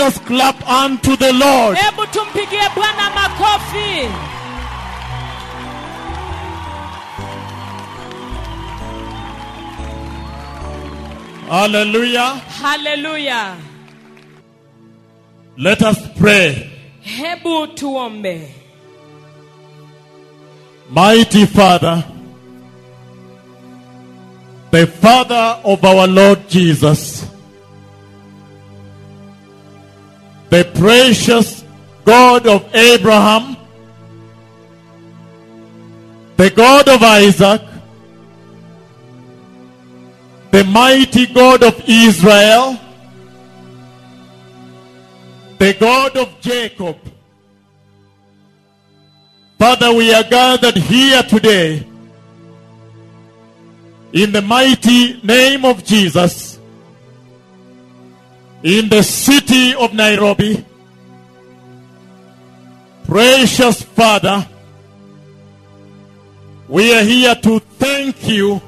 Let us clap unto the Lord. hebu tumpigie bwana makofi Hallelujah. haleluya Let us pray. hebu tuombe Mighty Father, the Father of our Lord Jesus, precious God of Abraham, the God of Isaac, the mighty God of Israel, the God of Jacob. Father, we are gathered here today in the mighty name of Jesus in the city of Nairobi. Precious Father, we are here to thank you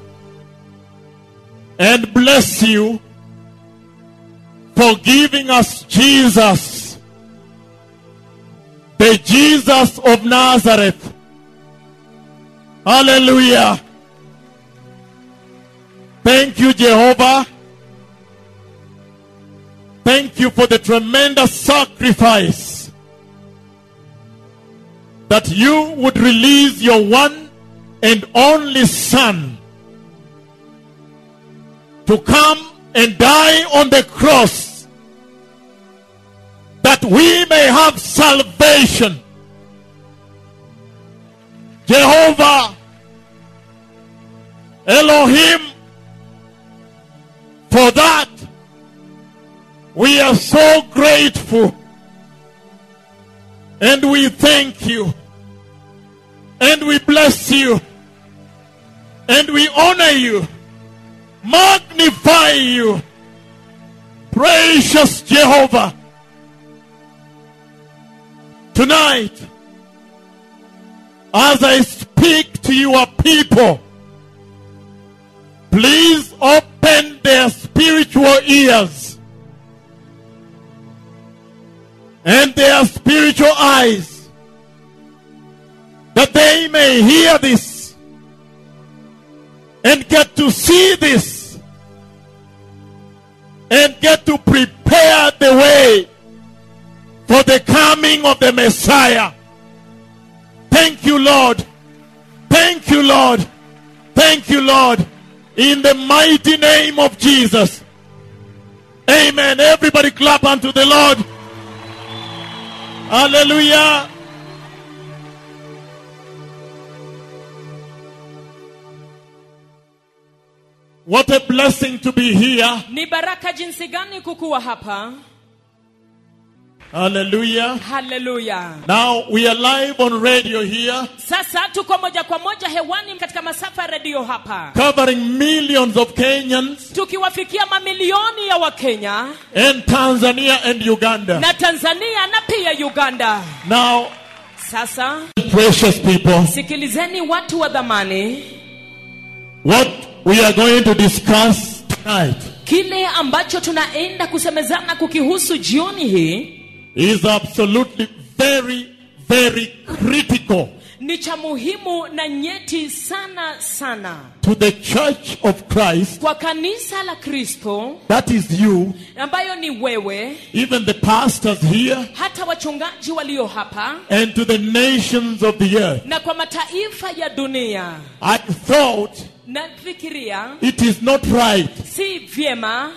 and bless you for giving us Jesus the Jesus of Nazareth. Hallelujah. Thank you, Jehovah. Thank you for the tremendous sacrifice that you would release your one and only Son to come and die on the cross that we may have salvation. Jehovah, Elohim, for that we are so grateful and we thank you and we bless you. And we honor you, magnify you, precious Jehovah. Tonight, as I speak to your people, please open their spiritual ears and their spiritual eyes that they may hear this and get to see this and get to prepare the way for the coming of the Messiah. Thank you, Lord. Thank you, Lord. Thank you, Lord. In the mighty name of Jesus. Amen. Everybody clap unto the Lord. Hallelujah. What a blessing to be here. ni baraka jinsi gani kukuwa hapa Hallelujah. haleluya Now we are live on radio here, sasa tuko moja kwa moja hewani katika masafa ya redio hapa covering millions of Kenyans tukiwafikia mamilioni ya wakenya and Tanzania and Uganda. na tanzania na pia uganda Now, sasa precious people, sikilizeni watu wa dhamani what we are going to discuss tonight kile ambacho tunaenda kusemezana kukihusu jioni hii is absolutely very, very critical ni cha muhimu na nyeti sana sana to the church of Christ. kwa kanisa la kristo That is you, ambayo ni wewe even the pastors here, hata wachungaji walio hapa and to the nations of the earth. na kwa mataifa ya dunia I thought it is not right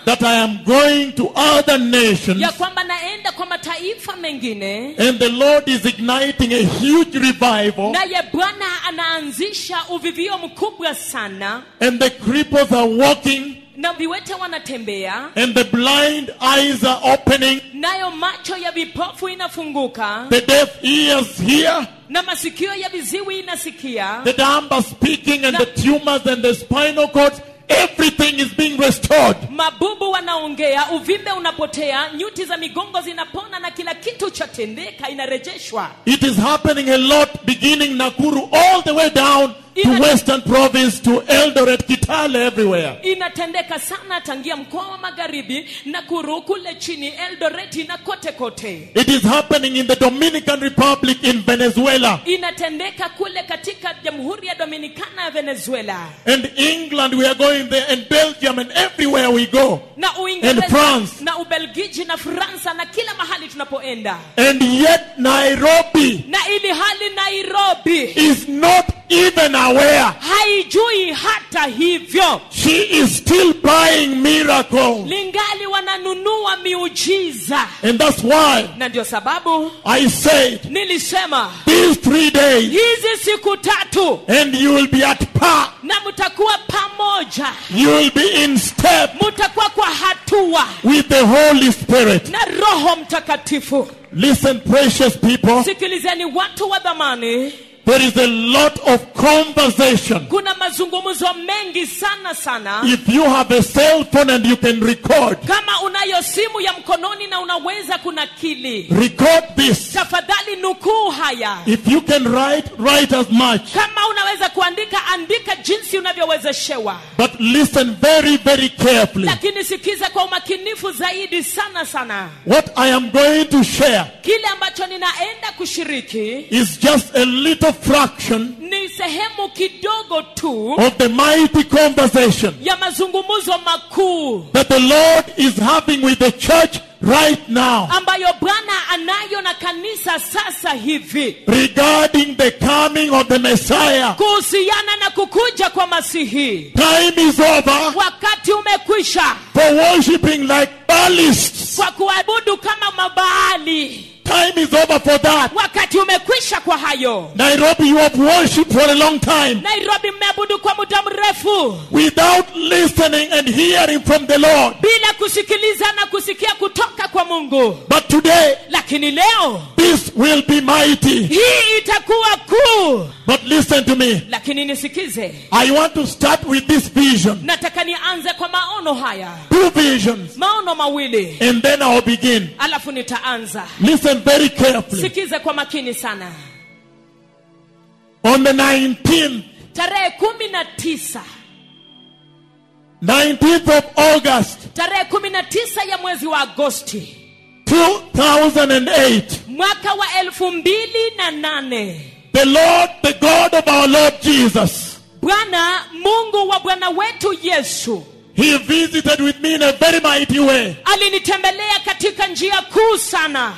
that I am going to other nations ya kwamba naenda kwa mataifa mengine and the Lord is igniting a huge revival naye bwana anaanzisha uvivio mkubwa sana. and the cripples are walking na viwete wanatembea. and the blind eyes are opening, nayo macho ya vipofu inafunguka. The deaf ears hear, na masikio ya viziwi inasikia the dumb speaking and the tumors and the spinal cords, everything is being restored. mabubu wanaongea uvimbe unapotea nyuti za migongo zinapona na kila kitu chatendeka inarejeshwa It is happening a lot beginning Nakuru all the way down to Western Province, to Eldoret, Kitale, everywhere. inatendeka sana tangia mkoa wa magharibi nakuru kule chini eldoreti na kote kote It is happening in the Dominican Republic in Venezuela. inatendeka kule katika jamhuri ya dominikana ya venezuela And England, we are going there, and Belgium, and everywhere we go. na And France. na ubelgiji na fransa na kila mahali tunapoenda And yet, Nairobi na ili hali nairobi is not even aware. haijui hata hivyo She is still buying miracles. lingali wananunua miujiza And that's why na ndio sababu I said, nilisema these three days, hizi siku tatu and you will be at par. na mtakuwa pamoja You will be in step mtakuwa kwa hatua with the Holy Spirit. na roho mtakatifu Listen, precious people, sikilizeni watu wa dhamani there is a lot of conversation. kuna mazungumzo mengi sana sana If you have a cell phone and you can record, kama unayo simu ya mkononi na unaweza kunakili record this. tafadhali nukuu haya If you can write, write as much. kama unaweza kuandika andika jinsi unavyowezeshewa But listen very, very carefully. lakini sikiza kwa umakinifu zaidi sana sana What I am going to share kile ambacho ninaenda kushiriki is just a little fraction ni sehemu kidogo tu of the mighty conversation ya mazungumzo makuu that the Lord is having with the church right now ambayo bwana anayo na kanisa sasa hivi regarding the coming of the Messiah. kuhusiana na kukuja kwa masihi. Time is over wakati umekwisha for worshiping like balists. kwa kuabudu kama mabaali Time is over for that. wakati umekwisha kwa hayo Nairobi, you have worshipped for a long time nairobi mmeabudu kwa muda mrefu without listening and hearing from the Lord. bila kusikiliza na kusikia kutoka kwa mungu But today, lakini leo this will be mighty. hii itakuwa kuu But listen to me. lakini nisikize I want to start with this vision. nataka nianze kwa maono haya Two visions. maono mawili And then I'll begin. alafu nitaanza Listen very carefully. sikize kwa makini sana. On the 19th, tarehe kumi na tisa. 19th of August, tarehe kumi na tisa ya mwezi wa agosti. 2008, mwaka wa elfu mbili na nane. the Lord, the God of our Lord Jesus, bwana mungu wa bwana wetu yesu He visited with me in a very mighty way. alinitembelea katika njia kuu sana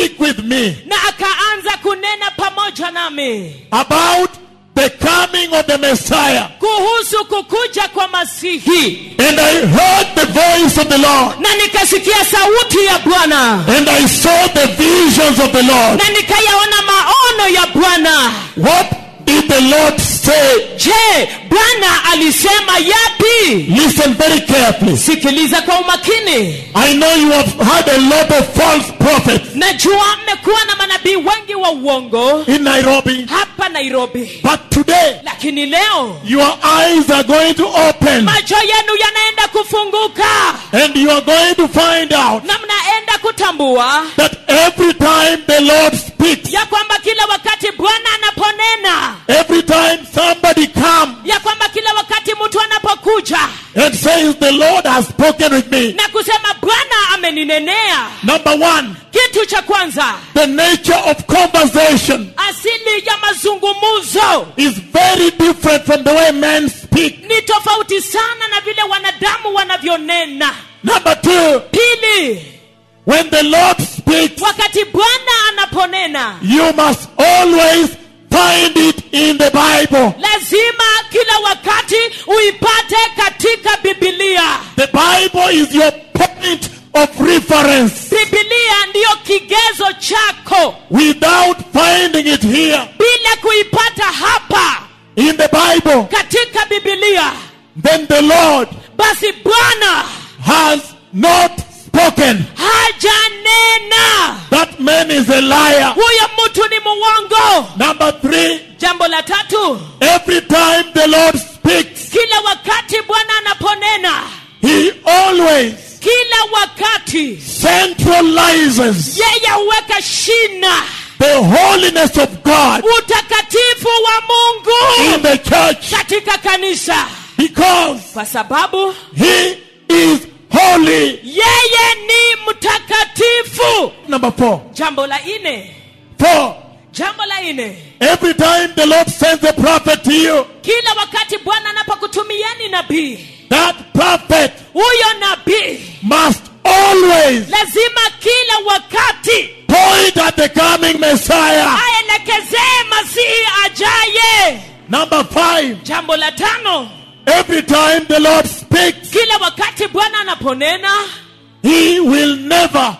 speak with me na akaanza kunena pamoja nami about the coming of the Messiah. kuhusu kukuja kwa masihi And I heard the voice of the Lord. na nikasikia sauti ya bwana And I saw the visions of the Lord. na nikayaona maono ya bwana What did the Lord say? je bwana alisema yapi Listen very carefully. sikiliza kwa umakini I know you have had a lot of false prophets najua mmekuwa na manabii wengi wa uongo in Nairobi, hapa nairobi but today lakini leo your eyes are going to open macho yenu yanaenda kufunguka and you are going to find out na mnaenda kutambua that every time the Lord speaks, ya kwamba kila wakati bwana anaponena every time somebody comes ya kwamba kila wakati mtu anapokuja and says, The Lord has spoken with me. na kusema bwana ameninenea Number one, kitu cha kwanza the nature of conversation asili ya is very different from the way men speak. ni tofauti sana na vile wanadamu wanavyonena Number two, pili when the Lord speaks, wakati bwana anaponena you must always find it in the Bible. lazima kila wakati uipate katika bibilia The Bible is your point of reference. bibilia ndiyo kigezo chako. Without finding it here. Bila kuipata hapa. In the Bible, katika bibilia then the Lord basi bwana has not spoken. hajanena. That man is a liar. huyo mtu ni muwongo Number three, jambo la tatu. every time the Lord speaks, kila wakati bwana anaponena he always kila wakati centralizes yeye huweka shina. the holiness of God utakatifu wa in mungu the church. katika kanisa. Because kwa sababu He is holy. yeye ni mtakatifu Number four. jambo la ine Four. jambo la Every time the Lord sends a prophet to you, kila wakati bwana anapokutumieni nabii that prophet huyo nabii must always lazima kila wakati point at the coming Messiah. aelekezee masihi ajaye Number five. jambo la tano Every time the Lord speaks, kila wakati bwana anaponena He will never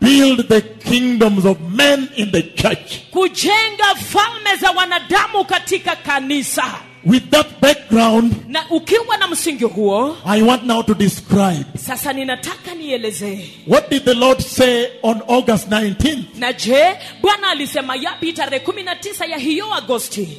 build the kingdoms of men in the church. kujenga falme za wanadamu katika kanisa. With that background, na ukiwa na msingi huo I want now to describe sasa ninataka nielezee what did the Lord say on August 19th, na je bwana alisema yapi tarehe 19 ya hiyo agosti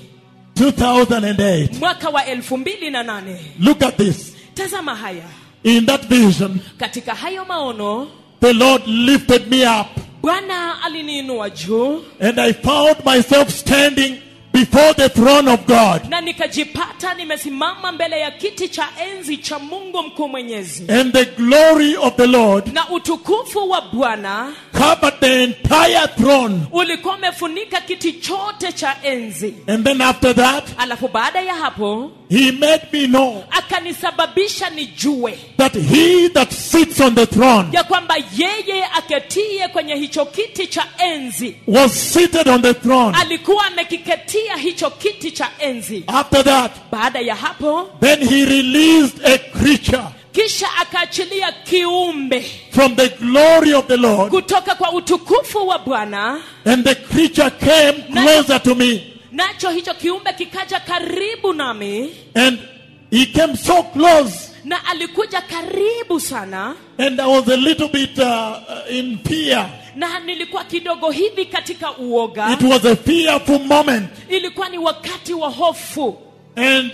2008. mwaka wa 28 Look at this. tazama haya In that vision, katika hayo maono the Lord lifted me up, bwana aliniinua juu and I found myself standing before the throne of God. na nikajipata nimesimama mbele ya kiti cha enzi cha mungu mkuu mwenyezi And the glory of the Lord na utukufu wa bwana covered the entire throne. ulikuwa umefunika kiti chote cha enzi And then after that, alafu baada ya hapo He made me know akanisababisha nijue that He that sits on the throne ya kwamba yeye aketie kwenye hicho kiti cha enzi was seated on the throne. alikuwa amekiketia hicho kiti cha enzi After that, baada ya hapo then He released a creature kisha akaachilia kiumbe from the glory of the Lord. kutoka kwa utukufu wa bwana And the creature came closer to me. nacho hicho kiumbe kikaja karibu nami And he came so close. na alikuja karibu sana And I was a little bit uh, in fear. Na nilikuwa kidogo hivi katika uoga It was a fearful moment. ilikuwa ni wakati wa hofu And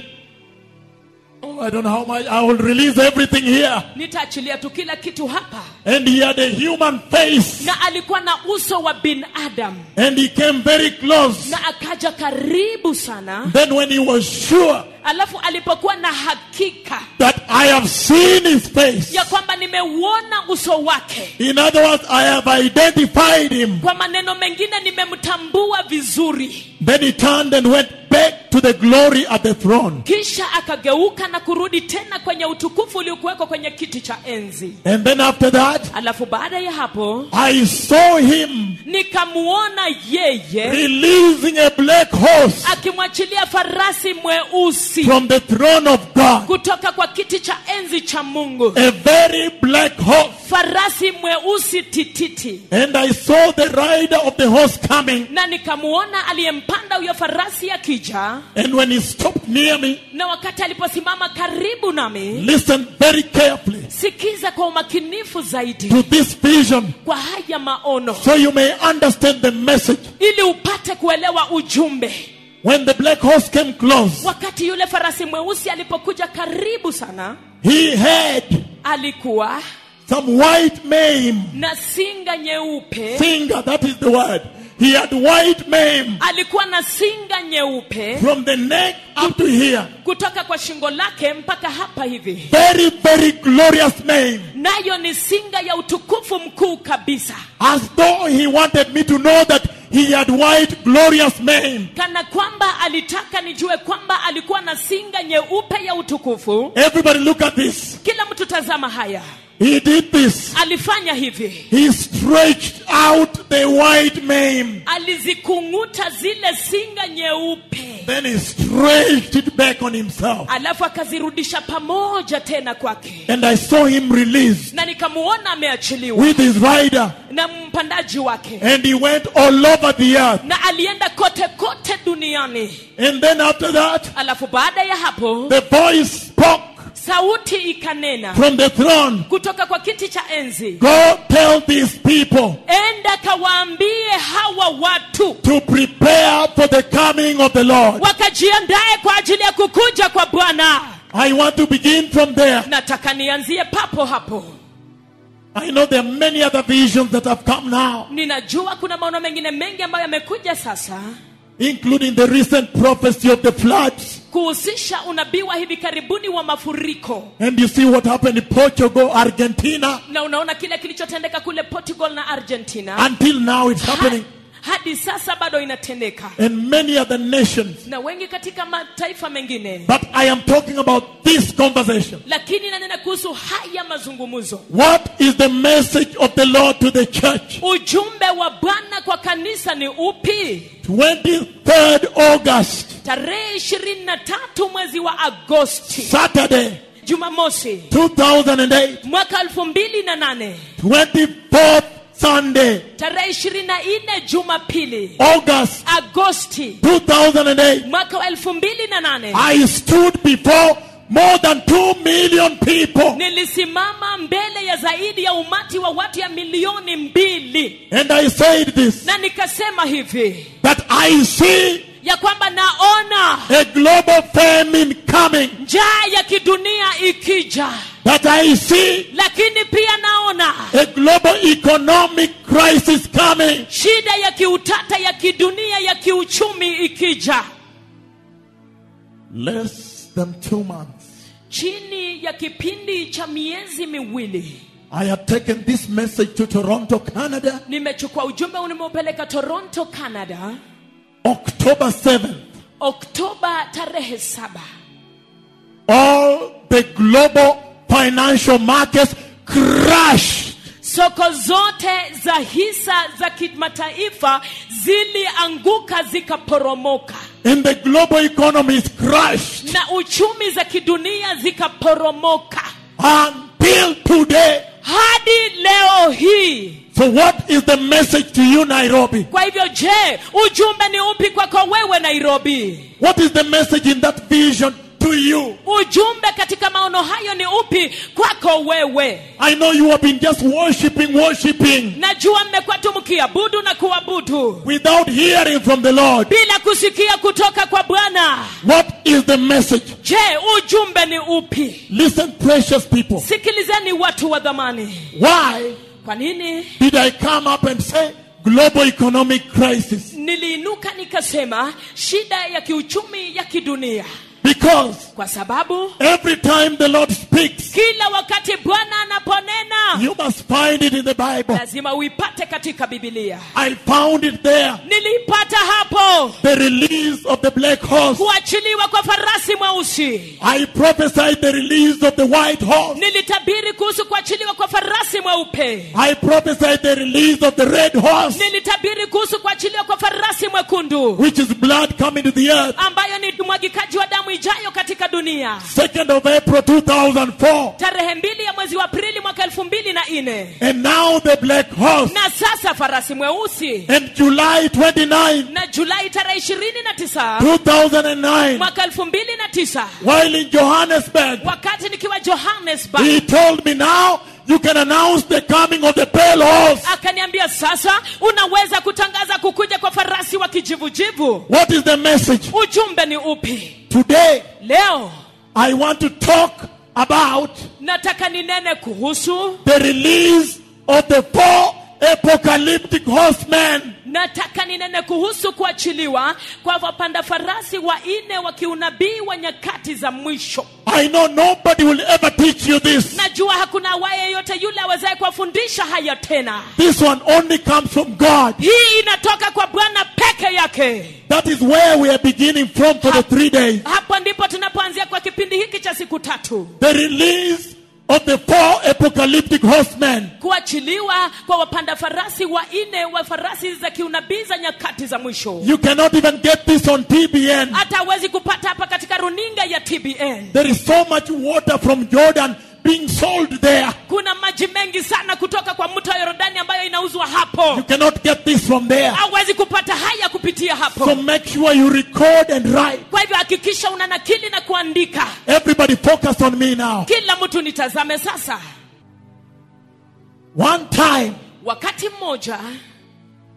oh, I don't know how much. I will release everything here. nitaachilia tu kila kitu hapa And he had a human face. na alikuwa na uso wa binadamu And he came very close. na akaja karibu sana Then, when he was sure alafu alipokuwa na hakika that I have seen his face, ya kwamba nimeuona uso wake in other words, I have identified him, kwa maneno mengine nimemtambua vizuri then he turned and went back to the glory at the throne. kisha akageuka na kurudi tena kwenye utukufu uliokuwekwa kwenye kiti cha enzi And then, after that, alafu baada ya hapo I saw him nikamuona yeye releasing a black horse akimwachilia farasi mweusi from the throne of God. kutoka kwa kiti cha enzi cha mungu A very black horse. farasi mweusi tititi And I saw the rider of the horse coming. na nikamuona aliyempanda huyo farasi akija And when he stopped near me, na wakati aliposimama karibu nami listen very carefully sikiza kwa umakinifu zaidi to this vision kwa haya maono so you may understand the message. ili upate kuelewa ujumbe When the black horse came close, wakati yule farasi mweusi alipokuja karibu sana he had alikuwa some white mane. na singa nyeupe Finger, that is the word. He had white mane alikuwa na singa nyeupe from the neck up to here. kutoka kwa shingo lake mpaka hapa hivi Very, very glorious mane. nayo ni singa ya utukufu mkuu kabisa As though he wanted me to know that he had white, glorious mane. kana kwamba alitaka nijue kwamba alikuwa na singa nyeupe ya utukufu Everybody look at this. kila mtu tazama haya He did this. alifanya hivi He stretched out the white mane. alizikung'uta zile singa nyeupe Then he stretched it back on himself. alafu akazirudisha pamoja tena kwake And I saw him released na nikamuona ameachiliwa with his rider. na mpandaji wake And he went all over the earth. na alienda kote kote duniani And then after that, alafu baada ya hapo the voice spoke sauti ikanena from the throne. kutoka kwa kiti cha enzi Go tell these people enda kawaambie hawa watu to prepare for the coming of the Lord. wakajiandae kwa ajili ya kukuja kwa bwana I want to begin from there. nataka nianzie papo hapo I know there are many other visions that have come now, ninajua kuna maono mengine mengi ambayo yamekuja sasa including the recent prophecy of the floods. Kuhusisha unabii wa hivi karibuni wa mafuriko And you see what happened in Portugal, Argentina. na unaona kile kilichotendeka kule portugal na argentina Until now, it's happening. Ha- hadi sasa bado inatendeka. And many other nations. na wengi katika mataifa mengine. But I am talking about this conversation. lakini nanena kuhusu haya mazungumzo. What is the message of the Lord to the church? ujumbe wa bwana kwa kanisa ni upi? 23rd August, tarehe ishirini na tatu mwezi wa agosti. Saturday, jumamosi. 2008, mwaka elfu mbili na nane. 24th Sunday, tarehe ishirini na nne jumapili August agosti 2008. mwaka wa elfu mbili na nane. I stood before more than 2 million people. Nilisimama mbele ya zaidi ya umati wa watu ya milioni mbili. And I said this na nikasema hivi that I see ya kwamba naona a global famine coming, njaa ya kidunia ikija. But I see lakini pia naona a global economic crisis coming. shida ya kiutata ya kidunia ya kiuchumi ikija. Less than two months. chini ya kipindi cha miezi miwili. I have taken this message to Toronto, Canada, nimechukua ujumbe nimeupeleka toronto canada October 7th. oktoba tarehe saba All the global financial markets crashed. soko zote za hisa za kimataifa zilianguka zikaporomoka And the global economies crashed na uchumi za kidunia zikaporomoka until today. Hadi leo hii. So, what is the message to you, Nairobi? kwa hivyo je ujumbe ni upi kwako wewe nairobi? What is the message in that vision to you? ujumbe katika maono hayo ni upi kwako wewe I know you have been just worshiping, worshiping najua mmekuwa tu mkiabudu na kuabudu without hearing from the Lord. bila kusikia kutoka kwa bwana What is the message? je ujumbe ni upi Listen, precious people. sikilizeni watu wa dhamani Why kwa nini did I come up and say global economic crisis? niliinuka nikasema shida ya kiuchumi ya kidunia Because kwa sababu every time the Lord speaks, kila wakati bwana anaponena you must find it in the Bible. lazima uipate katika bibilia I found it there. hapo The release of the black horse. kuachiliwa kwa farasi mweusi I prophesied the release of the white horse. nilitabiri kuhusu kuachiliwa kwa farasi mweupe I prophesied the release of the red horse, nilitabiri kuhusu kuachiliwa kwa farasi mwekundu which is blood coming to the earth. ambayo ni mwagikaji wa damu ijayo katika dunia. 2nd of April 2004. tarehe mbili ya mwezi wa aprili mwaka elfu mbili na nne. And now the black horse. na sasa farasi mweusi. And July 29, na julai tarehe ishirini na tisa. 2009, mwaka elfu mbili na tisa. While in Johannesburg, wakati nikiwa johannesburg. he told me now you can announce the coming of the pale horse. akaniambia sasa unaweza kutangaza kukuja kwa farasi wa kijivujivu What is the message? ujumbe ni upi Today, leo I want to talk about nataka ninene kuhusu the release of the four apocalyptic horsemen. nataka ninene kuhusu kuachiliwa kwa wapanda farasi wanne wa kiunabii wa nyakati za mwisho I know nobody will ever teach you this. najua hakuna awaye yeyote yule awezaye kuwafundisha haya tena This one only comes from God. hii inatoka kwa bwana peke yake That is where we are beginning from for the three days. hapo ndipo tunapoanzia kwa kipindi hiki cha siku tatu The release of the four apocalyptic horsemen. kuachiliwa kwa wapanda farasi wanne wa farasi za kiunabii za nyakati za mwisho You cannot even get this on TBN. hata hawezi kupata hapa katika runinga ya tbn There is so much water from Jordan being sold there. kuna maji mengi sana kutoka kwa mto Yordani ambayo inauzwa You cannot get this from there. hauwezi kupata haya kupitia hapo. So make sure you record and write. kwa hivyo hakikisha una nakili na kuandika. Everybody focus on me now. kila mtu nitazame sasa. One time, wakati mmoja.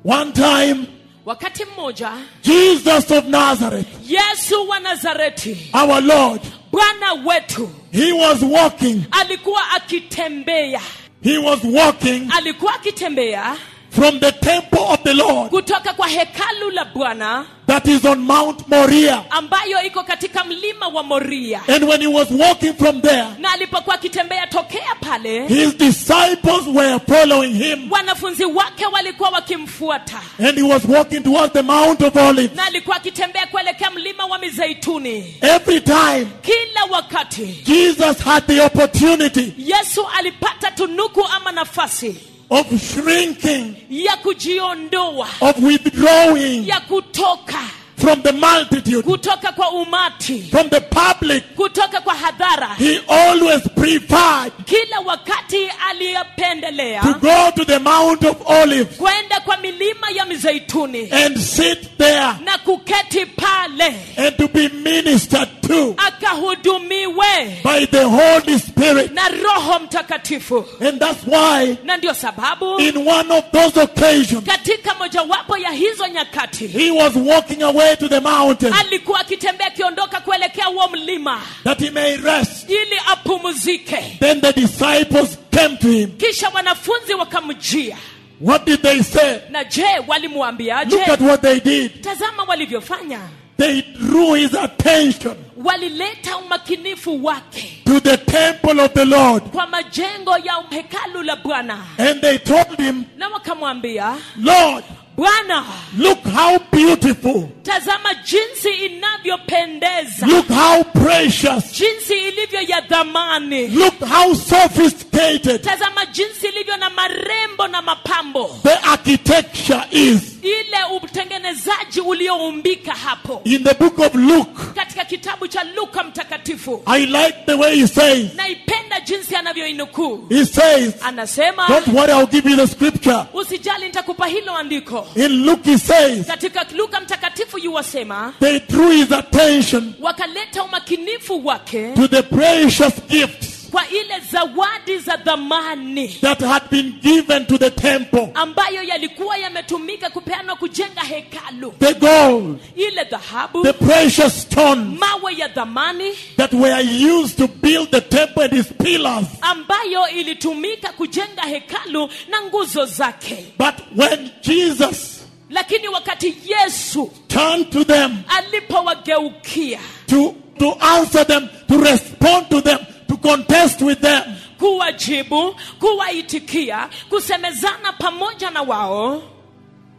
One time, wakati mmoja. Jesus of Nazareth, yesu wa nazareti. Our Lord, bwana wetu. He was walking. Alikuwa akitembea. He was walking. Alikuwa akitembea from the temple of the Lord kutoka kwa hekalu la bwana that is on Mount Moriah. ambayo iko katika mlima wa moria And when he was walking from there, na alipokuwa akitembea tokea pale his disciples were following him. wanafunzi wake walikuwa wakimfuata And he was walking towards the Mount of Olives. na alikuwa akitembea kuelekea mlima wa mizeituni Every time kila wakati Jesus had the opportunity yesu alipata tunuku ama nafasi of shrinking, ya kujiondoa of withdrawing. ya kutoka from the multitude, kutoka kwa umati. from the public, kutoka kwa hadhara. He always preferred kila wakati aliyopendelea to go to the Mount of Olives kwenda kwa milima ya mizeituni and sit there na kuketi pale and to be ministered to akahudumiwe by the Holy Spirit. na roho mtakatifu. And that's why, na ndio sababu in one of those occasions, katika mojawapo ya hizo nyakati he was walking away to the mountain alikuwa akitembea akiondoka kuelekea huo mlima that he may rest. ili apumzike Then the disciples came to him. kisha wanafunzi wakamjia What did they say? na je walimwambiaje Look at what they did. tazama walivyofanya They drew his attention walileta umakinifu wake to the temple of the Lord kwa majengo ya hekalu la bwana and they told him, na wakamwambia Lord, bwana look how beautiful, tazama jinsi inavyopendeza. Look how precious, jinsi ilivyo ya dhamani. Look how sophisticated tazama jinsi ilivyo na marembo na mapambo. the architecture is. ile utengenezaji ulioumbika hapo. In the book of Luke, katika kitabu cha luka mtakatifu. I like the way he says, naipenda jinsi anavyoinukuu. he says, anasema don't worry, I'll give you the scripture. usijali nitakupa hilo andiko In Luke, he says, katika luka mtakatifu yuwasema they drew his attention wakaleta umakinifu wake to the precious gifts kwa ile zawadi za dhamani that had been given to the temple. ambayo yalikuwa yametumika kupeanwa kujenga hekalu. The gold, ile dhahabu the precious stones mawe ya dhamani that were used to build the temple and its pillars. ambayo ilitumika kujenga hekalu na nguzo zake. But when Jesus lakini wakati yesu turned to them alipowageukia to, to answer them, to respond to them, contest with them, kuwajibu kuwaitikia kusemezana pamoja na wao.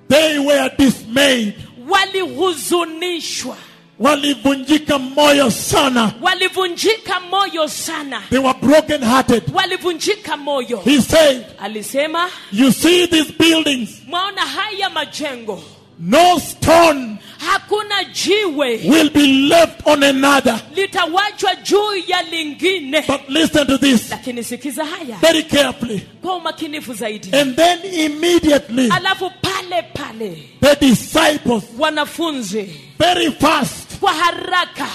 They were dismayed. walihuzunishwa. Walivunjika moyo sana. walivunjika moyo sana. They were broken hearted. walivunjika moyo. He said, alisema You see these buildings, mwaona haya majengo no stone hakuna jiwe will be left on another. litawachwa juu ya lingine But listen to this lakini sikiza haya very carefully. kwa umakinifu zaidi And then immediately, alafu pale pale the disciples, wanafunzi very fast, kwa haraka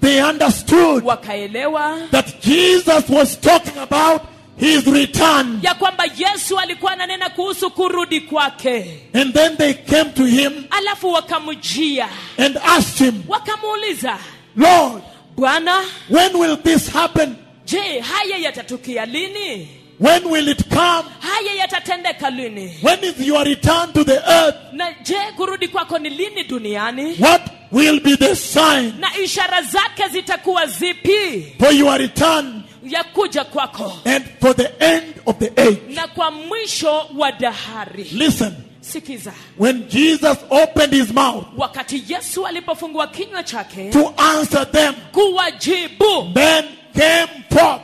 they understood wakaelewa that Jesus was talking about his return. ya kwamba yesu alikuwa ananena kuhusu kurudi kwake And then they came to him alafu wakamjia and asked him, wakamuuliza Lord, bwana when will this happen? je haya yatatukia lini When will it come? haya yatatendeka lini When is your return to the earth? na je kurudi kwako ni lini duniani What will be the sign na ishara zake zitakuwa zipi for your return ya kuja kwako. And for the end of the age? na kwa mwisho wa dahari. Listen, sikiza. When Jesus opened his mouth wakati yesu alipofungua kinywa chake to answer them, kuwajibu. then came forth.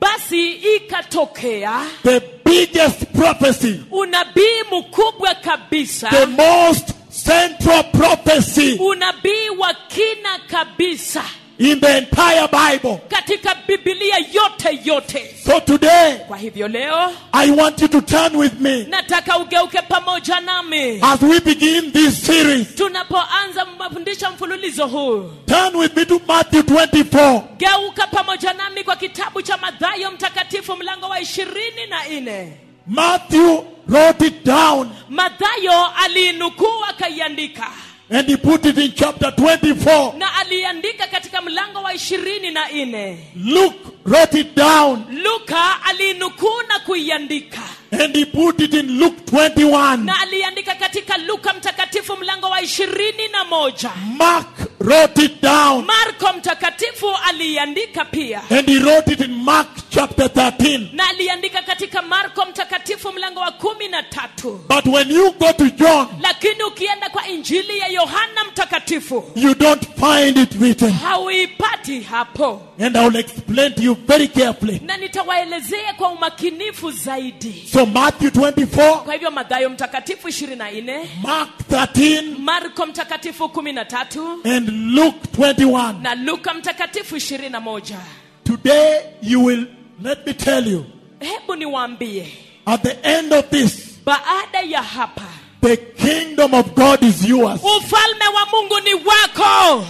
Basi ikatokea the biggest prophecy, unabii mkubwa kabisa. The most central prophecy. Unabii wa kina kabisa in the entire Bible. katika Biblia yote yote So today, kwa hivyo leo I want you to turn with me nataka ugeuke pamoja nami as we begin this series. tunapoanza mafundisho mfululizo huu Turn with me to Matthew 24. geuka pamoja nami kwa kitabu cha madhayo mtakatifu mlango wa ishirini na nne Matthew wrote it down madhayo aliinukuu akaiandika and he put it in chapter 24. na aliandika katika mlango wa ishirini na nne Luke wrote it down luka aliinukuu na kuiandika and he put it in Luke 21. na aliandika katika luka mtakatifu mlango wa ishirini na moja Mark wrote it down marko mtakatifu aliandika pia and he wrote it in Mark chapter 13. na aliandika katika marko mtakatifu mlango wa kumi na tatu But when you go to John, lakini ukienda kwa injili ya yohana mtakatifu you don't find it written. hauipati hapo And I will explain to you very carefully. na nitawaelezea kwa umakinifu zaidi So Matthew 24, kwa hivyo Mathayo mtakatifu 24 Mark 13, marko mtakatifu 13 and Luke 21. na luka mtakatifu 21 Today you will, let me tell you, hebu niwaambie. At the end of this, baada ya hapa the kingdom of God is yours. ufalme wa mungu ni wako.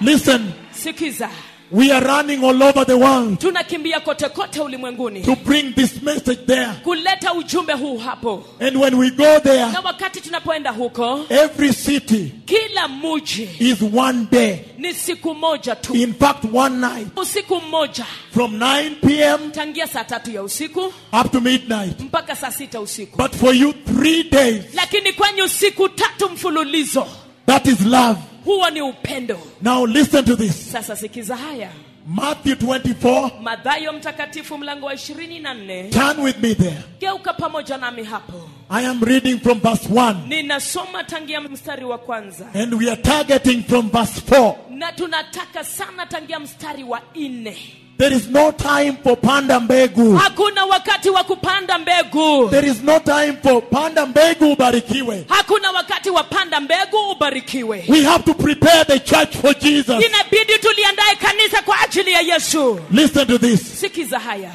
Listen, sikiza we are running all over the world tunakimbia kote kote ulimwenguni to bring this message there. kuleta ujumbe huu hapo And when we go there, na wakati tunapoenda huko every city kila muji is one day. ni siku moja tu In fact, one night usiku mmoja from 9 p.m. tangia saa tatu ya usiku up to midnight. mpaka saa sita usiku But for you, three days. lakini kwenye siku tatu mfululizo That is love. Huo ni upendo Now listen to this. sasa sikiza haya Matthew 24. madhayo mtakatifu mlango wa ishirini na nne Turn with me there. geuka pamoja nami hapo I am reading from verse 1. ninasoma tangia mstari wa kwanza And we are targeting from verse 4. na tunataka sana tangia mstari wa nne There is no time for panda mbegu. hakuna wakati wa kupanda mbegu There is no time for panda mbegu ubarikiwe. hakuna wakati wa panda mbegu ubarikiwe We have to prepare the church for Jesus. inabidi tuliandae kanisa kwa ajili ya yesu Listen to this. sikiza haya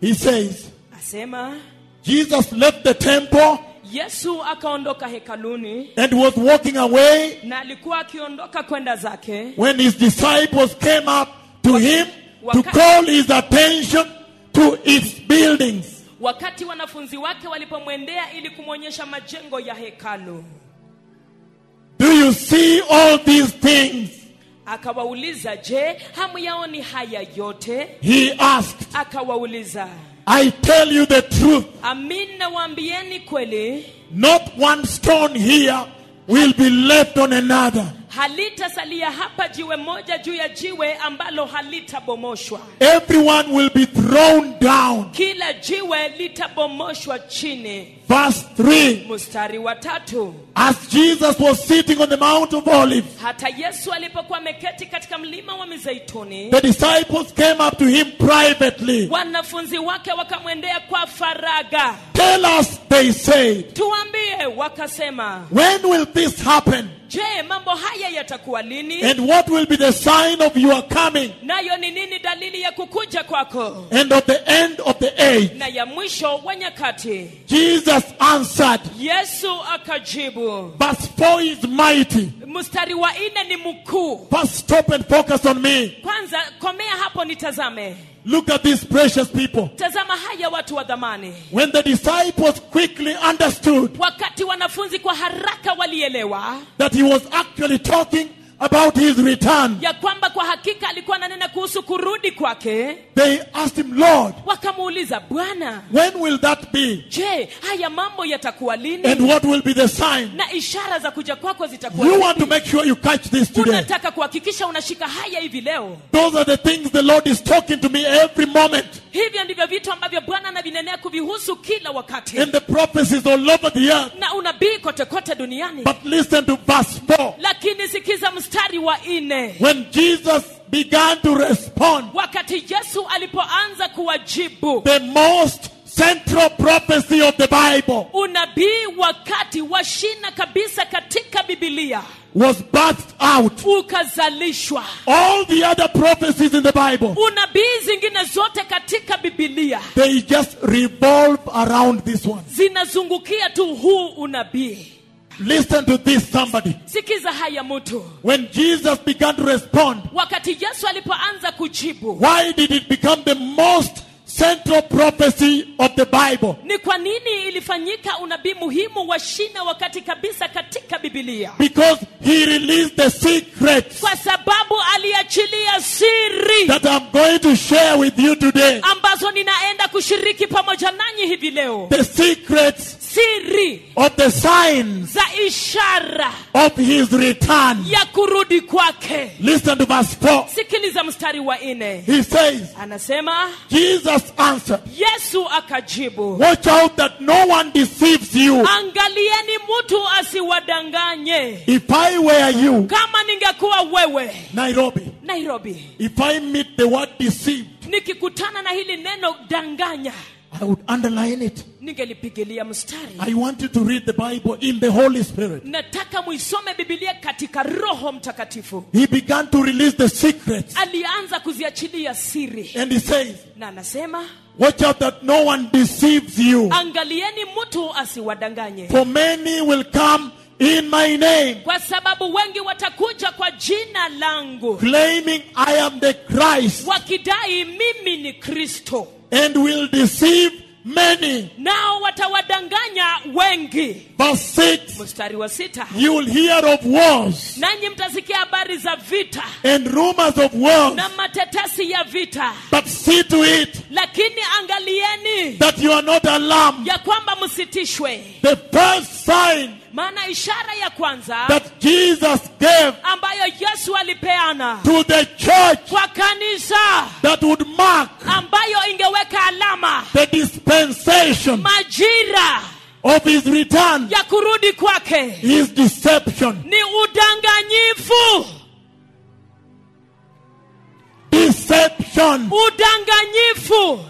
He says, asema Jesus left the temple yesu akaondoka hekaluni and was walking away na alikuwa akiondoka kwenda zake when his disciples came up to him to call his attention to its buildings. wakati wanafunzi wake walipomwendea ili kumwonyesha majengo ya hekalu Do you see all these things? akawauliza je haya yote He asked. akawauliza I tell you the truth. amin nawaambieni kweli Not one stone here will be left on another. Halitasalia hapa jiwe moja juu ya jiwe ambalo halitabomoshwa Everyone will be thrown down. kila jiwe litabomoshwa chini Verse 3. mstari wa tatu As Jesus was sitting on the Mount of Olives, hata yesu alipokuwa ameketi katika mlima wa mizeituni the disciples came up to him privately. wanafunzi wake wakamwendea kwa faraga Tell us, they said, tuambie wakasema when will this happen? je mambo haya yatakuwa lini And what will be the sign of your coming nayo ni nini dalili ya kukuja kwako and of the end of the age? na ya mwisho wa nyakati Jesus answered, yesu akajibu verse 4 is mighty. mstari wa nne ni mkuu First, stop and focus on me. kwanza komea hapo nitazame Look at these precious people. tazama haya watu wa dhamani When the disciples quickly understood wakati wanafunzi kwa haraka walielewa that he was actually talking about his return, ya kwamba kwa hakika alikuwa ananena kuhusu kurudi kwake they asked him, Lord, wakamuuliza bwana when will that be? je haya mambo yatakuwa lini And what will be the sign? na ishara za kuja kwako zitakuwa You want to make sure you catch this today. unataka kuhakikisha unashika haya hivi leo Those are the things the Lord is talking to me every moment. hivyo ndivyo vitu ambavyo bwana anavinenea kuvihusu kila wakati And the prophecies all over the earth. na unabii kote kote duniani But listen to verse 4. lakini sikiza mstari wa nne. When Jesus began to respond, wakati yesu alipoanza kuwajibu the most central prophecy of the Bible unabii wakati wa shina kabisa katika bibilia was birthed out. ukazalishwa. All the other prophecies in the Bible, unabii zingine zote katika bibilia they just revolve around this one. zinazungukia tu huu unabii Listen to this, somebody. sikiza haya mtu When Jesus began to respond, wakati yesu alipoanza kujibu why did it become the most central prophecy of the Bible? ni kwa nini ilifanyika unabii muhimu wa shina wakati kabisa katika bibilia Because he released the secrets kwa sababu aliachilia siri that I'm going to share with you today. ambazo ninaenda kushiriki pamoja nanyi hivi leo The secrets siri of the signs za ishara of his return. ya kurudi kwake Listen to verse 4. sikiliza mstari wa nne He says, anasema Jesus answered, yesu akajibu Watch out that no one deceives you. angalieni mtu asiwadanganye If I were you, kama ningekuwa wewe Nairobi, nairobi if I meet the word deceived, nikikutana na hili neno danganya I would underline it. ningelipigilia mstari I want you to read the Bible in the Holy Spirit. nataka muisome bibilia katika roho mtakatifu He began to release the secrets. alianza kuziachilia siri And he says, na anasema Watch out that no one deceives you. angalieni mtu asiwadanganye For many will come in my name, kwa sababu wengi watakuja kwa jina langu claiming I am the Christ, wakidai mimi ni kristo and will deceive many. nao watawadanganya wengi Verse 6 mstari wa sita You will hear of wars nanyi mtasikia habari za vita and rumors of wars, na matetesi ya vita but see to it lakini angalieni that you are not alarmed. ya kwamba msitishwe The first sign maana ishara ya kwanza that Jesus gave ambayo yesu alipeana to the church kwa kanisa that would mark ambayo ingeweka alama the dispensation majira of his return ya kurudi kwake is deception. ni udanganyifu Deception. udanganyifu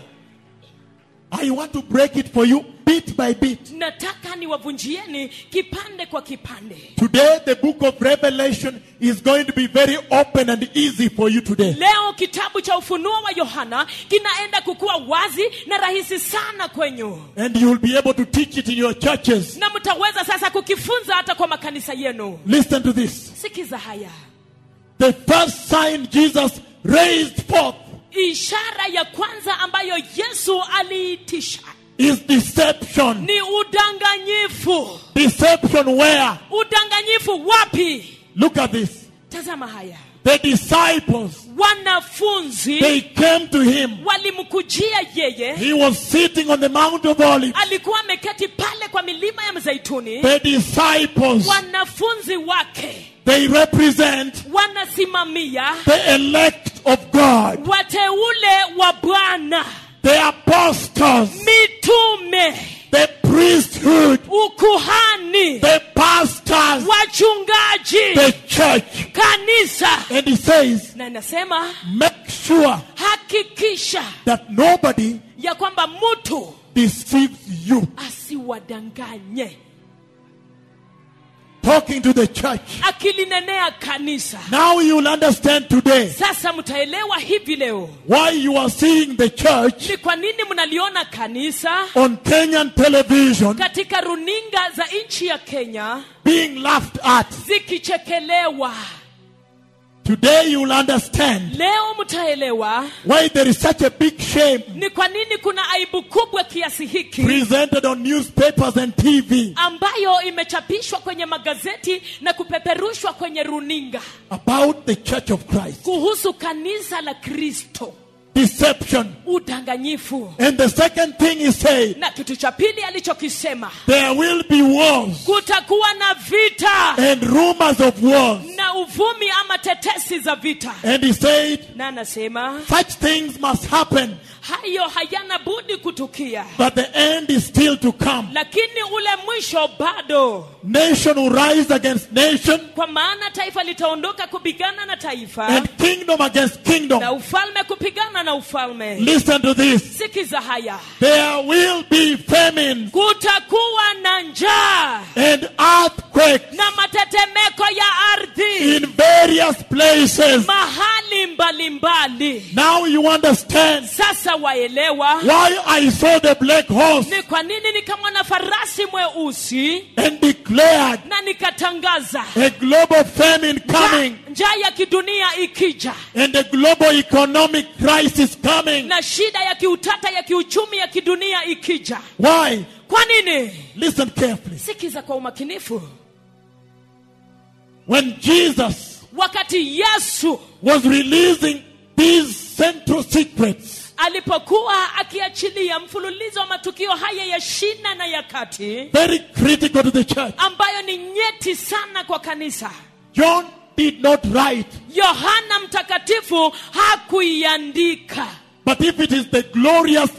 I want to break it for you bit by bit. nataka niwavunjieni kipande kwa kipande Today, the book of Revelation is going to be very open and easy for you today. leo kitabu cha ufunuo wa yohana kinaenda kukuwa wazi na rahisi sana kwenyu And you will be able to teach it in your churches. na mtaweza sasa kukifunza hata kwa makanisa yenu Listen to this. sikiza haya The first sign Jesus raised forth ishara ya kwanza ambayo yesu aliitisha is deception. ni udanganyifu Deception where? udanganyifu wapi Look at this. tazama haya The disciples, wanafunzi they came to him. walimkujia yeye He was sitting on the Mount of Olives. alikuwa ameketi pale kwa milima ya mzeituni The disciples, wanafunzi wake they represent wanasimamia the elect of God, wateule wa bwana the apostles, mitume the priesthood, ukuhani the pastors, wachungaji the church. kanisa And he says, na inasema make sure hakikisha that nobody ya kwamba mtu deceives you. asiwadanganye Talking to the church. akilinenea kanisa Now you will understand today sasa mtaelewa hivi leo why you are seeing the church ni kwa nini mnaliona kanisa on Kenyan television katika runinga za nchi ya kenya being laughed at. zikichekelewa Today you will understand leo mtaelewa why there is such a big shame ni kwa nini kuna aibu kubwa kiasi hiki presented on newspapers and TV ambayo imechapishwa kwenye magazeti na kupeperushwa kwenye runinga about the church of Christ. kuhusu kanisa la kristo Deception. udanganyifu And the second thing he said, na kitu cha pili alichokisema there will be wars kutakuwa na vita and rumors of wars. na uvumi ama tetesi za vita And he said, na anasema such things must happen, hayo hayana budi kutukia but the end is still to come. lakini ule mwisho bado Nation will rise against nation kwa maana taifa litaondoka kupigana na taifa and kingdom against kingdom. na ufalme kupigana Listen to this. sikiza haya There will be famine kutakuwa na njaa and earthquakes na matetemeko ya ardhi in various places. mahali mbalimbali Now you understand sasa waelewa why I saw the black horse ni kwa nini nikamwona farasi mweusi and declared na nikatangaza a global famine coming njaa- ya kidunia ikija and the global economic crisis coming. na shida ya kiutata ya kiuchumi ya kidunia ikija Why? kwa nini Listen carefully. sikiza kwa umakinifu when Jesus wakati yesu was releasing these central secrets, alipokuwa akiachilia mfululizo wa matukio haya ya shina na ya kati very critical to the church, ambayo ni nyeti sana kwa kanisa John did not write, yohana mtakatifu hakuiandika but if it is the glorious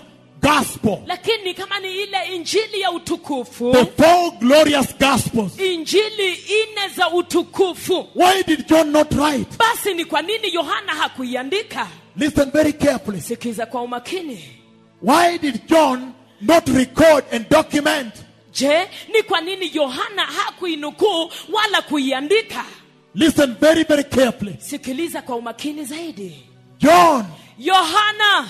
gospel, lakini kama ni ile injili ya utukufu the four glorious gospels, injili ine za utukufu why did John not write? basi ni kwa nini yohana hakuiandika Listen very carefully. sikiza kwa umakini Why did John not record and document? je ni kwa nini yohana hakuinukuu wala kuiandika Listen very, very carefully. sikiliza kwa umakini zaidi. John yohana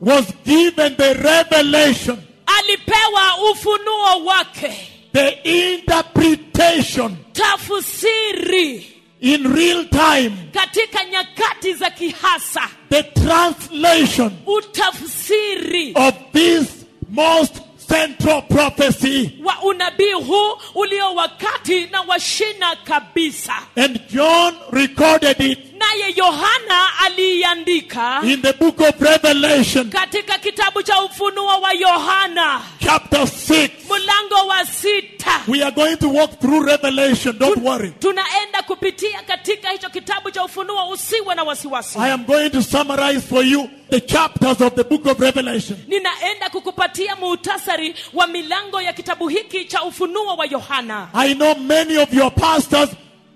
was given the revelation, alipewa ufunuo wake. the interpretation tafsiri. in real time, katika nyakati za kihasa. the translation utafsiri. of this most central prophecy. wa unabii huu ulio wakati na washina kabisa And John recorded it naye yohana aliiandika in the book of Revelation, katika kitabu cha ufunuo wa yohana chapter 6. mlango wa We are going to walk through Revelation, don't worry. tunaenda kupitia katika hicho kitabu cha ufunuo usiwe na wasiwasi I am going to summarize for you the chapters of the book of Revelation. ninaenda kukupatia muhtasari wa milango ya kitabu hiki cha ufunuo wa yohana I know many of your pastors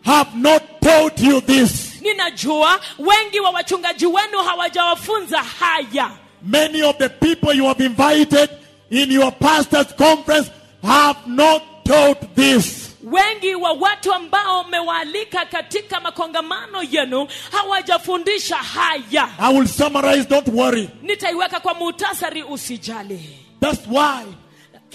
have not taught you this. ninajua wengi wa wachungaji wenu hawajawafunza haya Many of the people you have invited in your pastor's conference have not taught this. wengi wa watu ambao mmewaalika katika makongamano yenu hawajafundisha haya I will summarize, don't worry. nitaiweka kwa muhtasari usijali That's why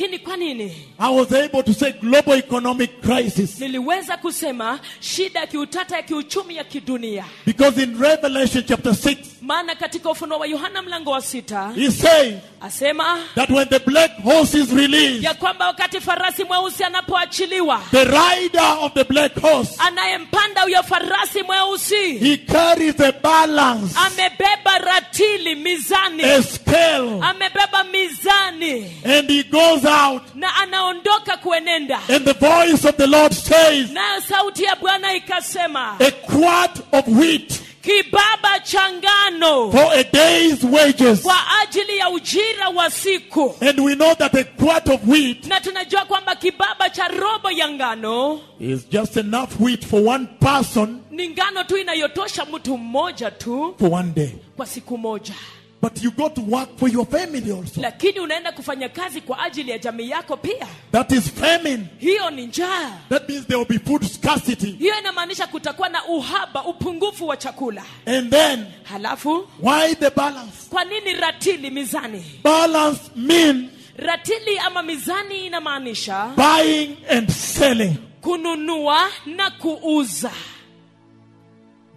lakini kwa nini? I was able to say global economic crisis. niliweza kusema shida ya kiutata ya kiuchumi ya kidunia. Because in Revelation chapter 6, maana katika ufunuo wa yohana mlango wa sita he says asema that when the black horse is released, ya kwamba wakati farasi mweusi anapoachiliwa the rider of the black horse, anayempanda huyo farasi mweusi he carries a balance, amebeba ratili mizani a scale, amebeba mizani. and he goes out. na anaondoka kuenenda And the voice of the Lord says, nayo sauti ya bwana ikasema a quart of wheat kibaba cha ngano for a day's wages. kwa ajili ya ujira wa siku And we know that a quart of wheat na tunajua kwamba kibaba cha robo ya ngano is just enough wheat for one person ni ngano tu inayotosha mtu mmoja tu for one day. kwa siku moja But you go to work for your family also. lakini unaenda kufanya kazi kwa ajili ya jamii yako pia That is famine. hiyo ni njaa That means there will be food scarcity. hiyo inamaanisha kutakuwa na uhaba upungufu wa chakula And then, halafu why the balance? kwa nini ratili mizani Balance means ratili ama mizani inamaanisha buying and selling. kununua na kuuza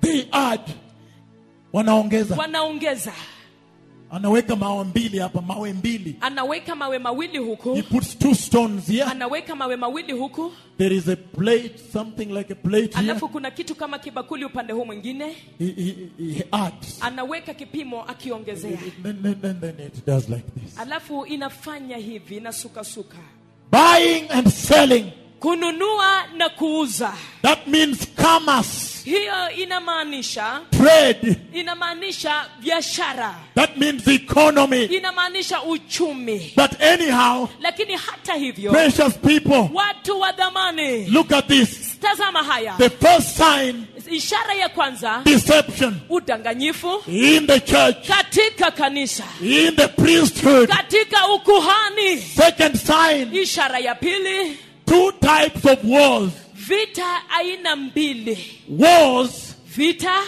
They add. Wanaongeza. wanaongeza Anaweka mawe mbili hapa, mawe mbili. anaweka mawe mawili huku He puts two stones here. anaweka mawe mawili huku There is a plate, something like a plate here. alafu kuna kitu kama kibakuli upande huu mwingine He, he, he adds. anaweka kipimo akiongezea Then, then, then, it does like this. alafu inafanya hivi inasukasuka Buying and selling. Kununua na kuuza. That means commerce, hiyo inamaanisha trade. inamaanisha biashara. That means economy. inamaanisha uchumi. But anyhow, lakini hata hivyo precious people, watu wa dhamani look at this. tazama haya. The first sign, ishara ya kwanza deception. udanganyifu. In the church, katika kanisa. In the priesthood. katika ukuhani. Second sign, ishara ya pili two types of wars. vita aina mbili Wars, vita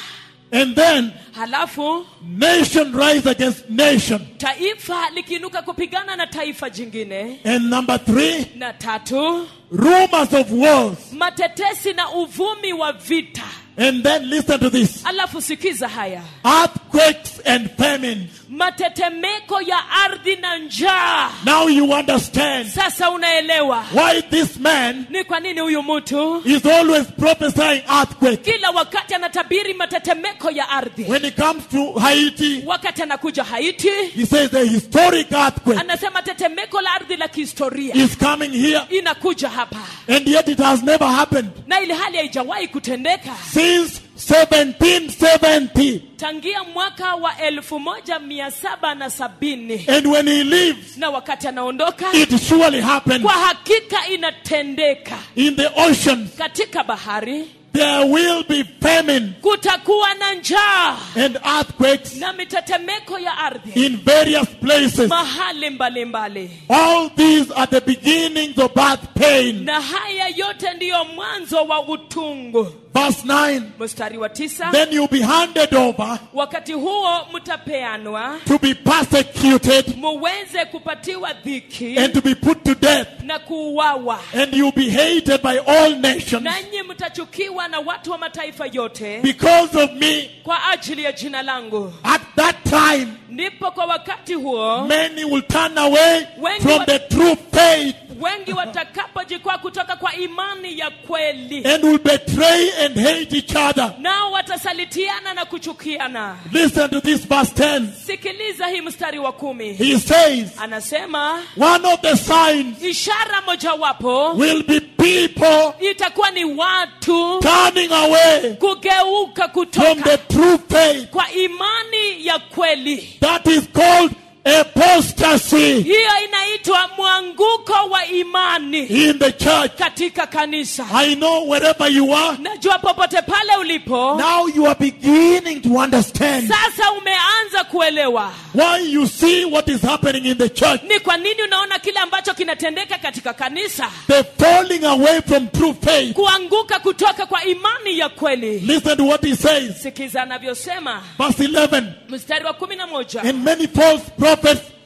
and then halafu nation rise against nation. taifa likiinuka kupigana na taifa jingine And number three, na tatu rumors of wars. matetesi na uvumi wa vita And then listen to this. Alafu sikiza haya. Earthquakes and famine. matetemeko ya ardhi na njaa. Now you understand sasa unaelewa. why this man ni kwa nini huyu mtu? is always prophesying earthquake. kila wakati anatabiri matetemeko ya ardhi. When it comes to Haiti, wakati anakuja haiti he says the historic earthquake anasema tetemeko la ardhi la kihistoria is coming here, inakuja hapa. And yet it has never happened. Na ili hali haijawahi kutendeka since 1770. tangia mwaka wa elfu moja mia saba na sabini And when he leaves, na wakati anaondoka it surely happened kwa hakika inatendeka in the oceans. katika bahari There will be famine kutakuwa na njaa and earthquakes na mitetemeko ya ardhi in various places. mahali mbalimbali. All these are the beginnings of birth pain. na haya yote ndiyo mwanzo wa utungu. Verse 9 mstari wa tisa. Then you'll be handed over wakati huo mtapeanwa to be persecuted muweze kupatiwa dhiki and to be put to death, na kuuawa. And you'll be hated by all nations. Nanyi mtachukiwa na watu wa mataifa yote because of me. kwa ajili ya jina langu At that time, ndipo kwa wakati huo many will turn away from the true faith wengi watakapojikwaa kutoka kwa imani ya kweli and will betray and hate each other. nao watasalitiana na kuchukiana Listen to this verse 10. sikiliza hii mstari wa kumi He says, anasema One of the signs ishara mojawapo will be people itakuwa ni watu turning away kugeuka kutoka from the true faith. kwa imani ya kweli That is called apostasy hiyo inaitwa mwanguko wa imani in the church. katika kanisa I know wherever you are, najua popote pale ulipo now you are beginning to understand sasa umeanza kuelewa why you see what is happening in the church. ni kwa nini unaona kile ambacho kinatendeka katika kanisa The falling away from true faith. kuanguka kutoka kwa imani ya kweli Listen to what he says. sikiza anavyosema Verse 11. mstari wa kumi na moja And many false prophets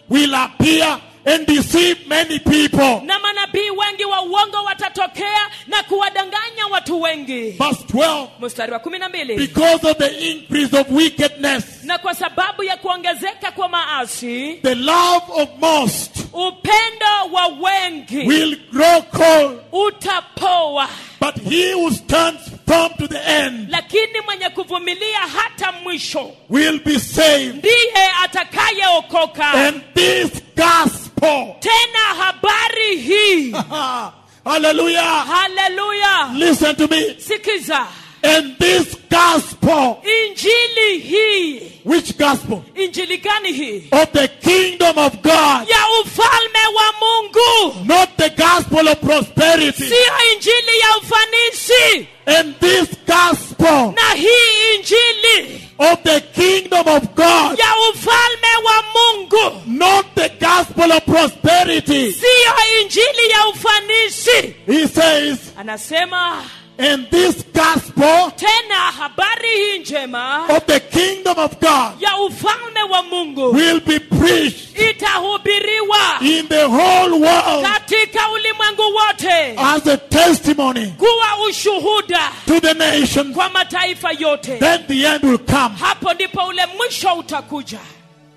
will appear and deceive many people. na manabii wengi wa uongo watatokea na kuwadanganya watu wengi Verse 12. mstari wa kumi na mbili Because of the increase of wickedness, na kwa sababu ya kuongezeka kwa maasi the love of most upendo wa wengi will grow cold. utapoa But he who stands firm to the end lakini mwenye kuvumilia hata mwisho will be saved. ndiye atakayeokoka And this gospel, tena habari hii. Hallelujah, haleluya listen to me. sikiza. And this gospel, injili hii. Which gospel? injili gani hii? Of the kingdom of God, ya ufalme wa mungu. Not the gospel of prosperity. siyo injili ya ufanisi. And this gospel na hii injili. of the kingdom of God, ya ufalme wa mungu. Not the gospel of prosperity. siyo injili ya ufanisi. He says, anasema and this gospel tena habari hii njema of the kingdom of God ya ufalme wa mungu will be preached itahubiriwa in the whole world katika ulimwengu wote as a testimony kuwa ushuhuda to the nations. kwa mataifa yote Then the end will come. hapo ndipo ule mwisho utakuja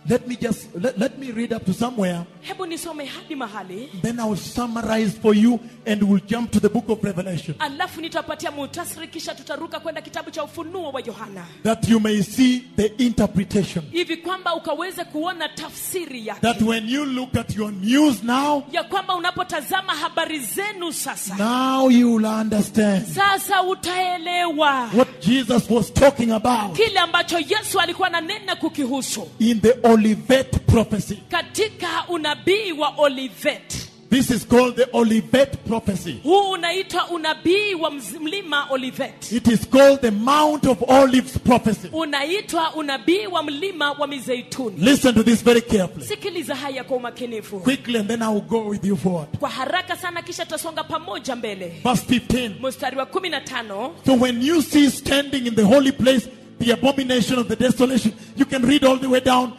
Let me just let, let me read up to somewhere. hebu nisome hadi mahali Then I will summarize for you and we'll jump to the book of Revelation. alafu nitapatia muhtasari kisha tutaruka kwenda kitabu cha ufunuo wa yohana That you may see the interpretation. hivi kwamba ukaweze kuona tafsiri yake That when you look at your news now, ya kwamba unapotazama habari zenu sasa now you will understand sasa utaelewa what Jesus was talking about kile ambacho yesu alikuwa ananena kukihusu in the Olivet prophecy. katika unabii wa olivet This is called the Olivet prophecy. huu unaitwa unabii wa mlima olivet It is called the Mount of Olives prophecy. unaitwa unabii wa mlima wa mizeituni Listen to this very carefully. sikiliza haya kwa umakinifu Quickly, and then I will go with you forward. kwa haraka sana kisha tutasonga pamoja mbele Verse 15. mstari wa kumi na tano So when you see standing in the holy place the abomination of the desolation, you can read all the way down.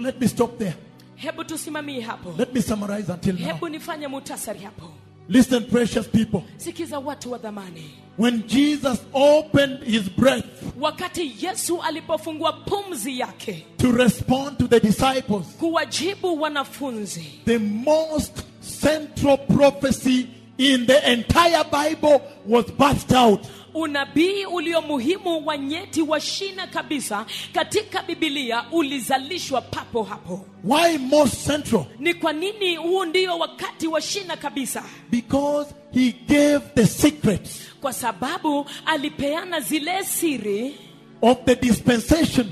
Let me stop there. hebu tusimamie hapo Let me summarize until now. hebu nifanye muhtasari hapo Listen, precious people. sikiza watu wa dhamani When Jesus opened his breath wakati yesu alipofungua pumzi yake to respond to the disciples, kuwajibu wanafunzi the most central prophecy in the entire Bible was burst out. Unabii ulio muhimu wa nyeti wa shina kabisa katika bibilia ulizalishwa papo hapo. Why most central? ni kwa nini huu ndio wakati wa shina kabisa? Because he gave the secrets kwa sababu alipeana zile siri of the dispensation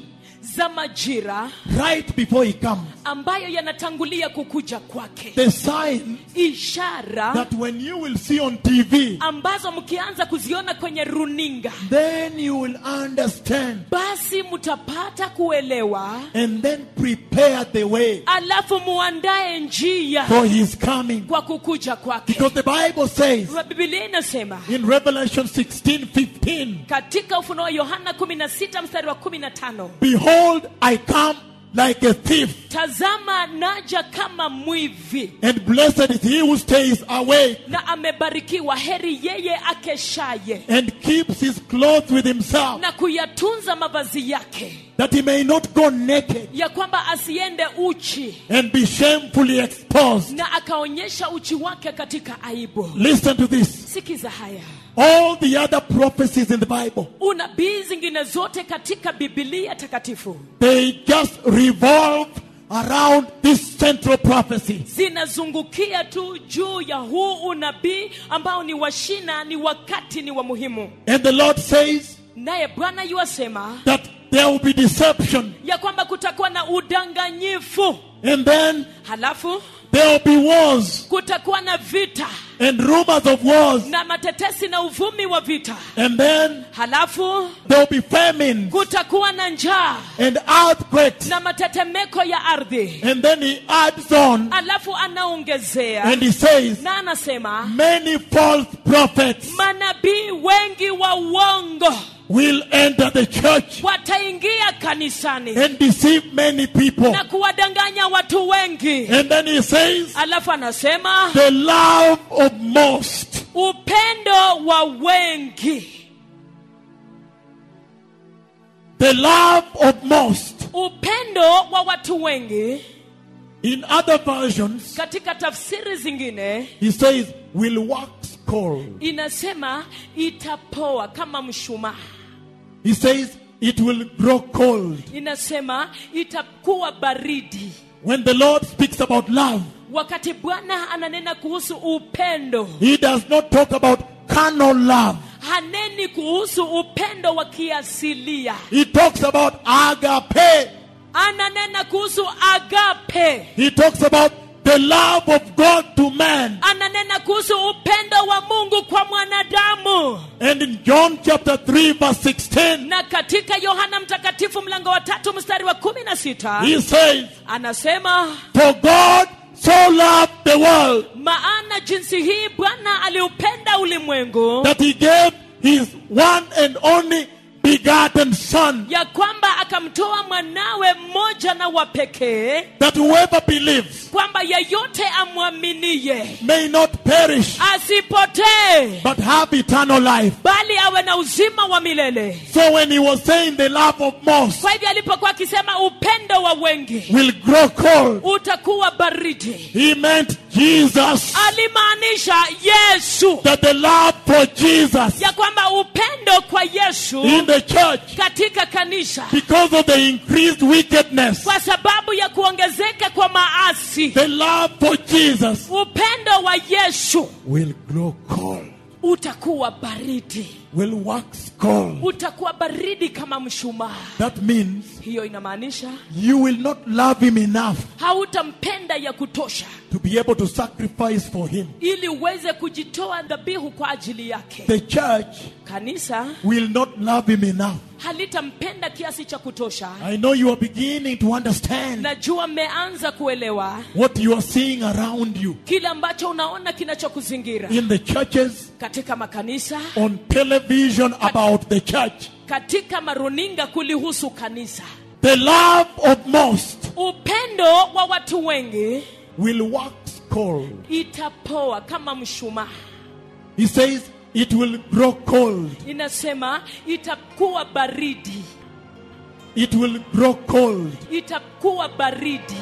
za majira right before he comes. ambayo yanatangulia kukuja kwake The sign ishara that when you will see on TV, ambazo mkianza kuziona kwenye runinga then you will understand basi mtapata kuelewa and then prepare the way alafu muandae njia for his coming. kwa kukuja kwake Because the Bible says biblia inasema in Revelation 16 15, katika ufunuo wa yohana 16 mstari wa 15 Behold, I come like a thief, tazama naja kama mwivi and blessed is he who stays away. na amebarikiwa heri yeye akeshaye and keeps his clothes with himself, na kuyatunza mavazi yake that he may not go naked ya kwamba asiende uchi and be shamefully exposed. na akaonyesha uchi wake katika aibu Listen to this. sikiza haya All the other prophecies in the Bible, unabii zingine zote katika bibilia takatifu. they just revolve around this central prophecy. zinazungukia tu juu ya huu unabii ambao ni wa shina ni wakati ni wa muhimu. And the Lord says naye bwana yuwasema that there will be deception, ya kwamba kutakuwa na udanganyifu. And then halafu there will be wars. kutakuwa na vita and rumors of wars, na matetesi na uvumi wa vita. And then halafu there will be famine kutakuwa na njaa. and earthquakes. na matetemeko ya ardhi. And then he adds on alafu anaongezea. and he says, na anasema Many false prophets. Manabii wengi wa uongo will enter the church wataingia kanisani and deceive many people. na kuwadanganya watu wengi And then he says, alafu anasema The love of most upendo wa wengi the love of most. upendo wa watu wengi In other versions, katika tafsiri zingine he says, will wax cold. inasema itapoa kama mshumaa He says, it will grow cold. inasema itakuwa baridi When the Lord speaks about love, wakati bwana ananena kuhusu upendo he does not talk about carnal love. haneni kuhusu upendo wa kiasilia He talks about agape. ananena kuhusu agape He talks about the love of God to man. ananena kuhusu upendo wa mungu kwa mwanadamu And in John chapter 3 verse 16, na katika yohana mtakatifu mlango wa tatu mstari wa kumi na sita he says, anasema For God so loved the world maana jinsi hii bwana aliupenda ulimwengu that he gave his one and only begotten Son, ya kwamba akamtoa mwanawe mmoja na wa pekee that whoever believes kwamba yeyote amwaminie may not perish asipotee but have eternal life. bali awe na uzima wa milele. So when he was saying the love of most kwa hivyo alipokuwa akisema upendo wa wengi will grow cold, utakuwa baridi. He meant Jesus. alimaanisha yesu. That the love for Jesus ya kwamba upendo kwa yesu in the church katika kanisa. because of the increased wickedness, kwa sababu ya kuongezeka kwa maasi. The love for Jesus upendo wa yesu will grow cold, utakuwa baridi will wax cold. utakuwa baridi kama mshumaa That means hiyo inamaanisha you will not love him enough hautampenda ya kutosha to be able to sacrifice for him. ili uweze kujitoa dhabihu kwa ajili yake The church kanisa will not love him enough. Halitampenda kiasi cha kutosha I know you are beginning to understand najua mmeanza kuelewa what you are seeing around you kile ambacho unaona kinachokuzingira in the churches, katika makanisa on television about the church. katika maruninga kulihusu kanisa The love of most upendo wa watu wengi will wax cold. itapoa kama mshumaa He says It will grow cold. Inasema itakuwa baridi. It will grow cold. Itakuwa baridi.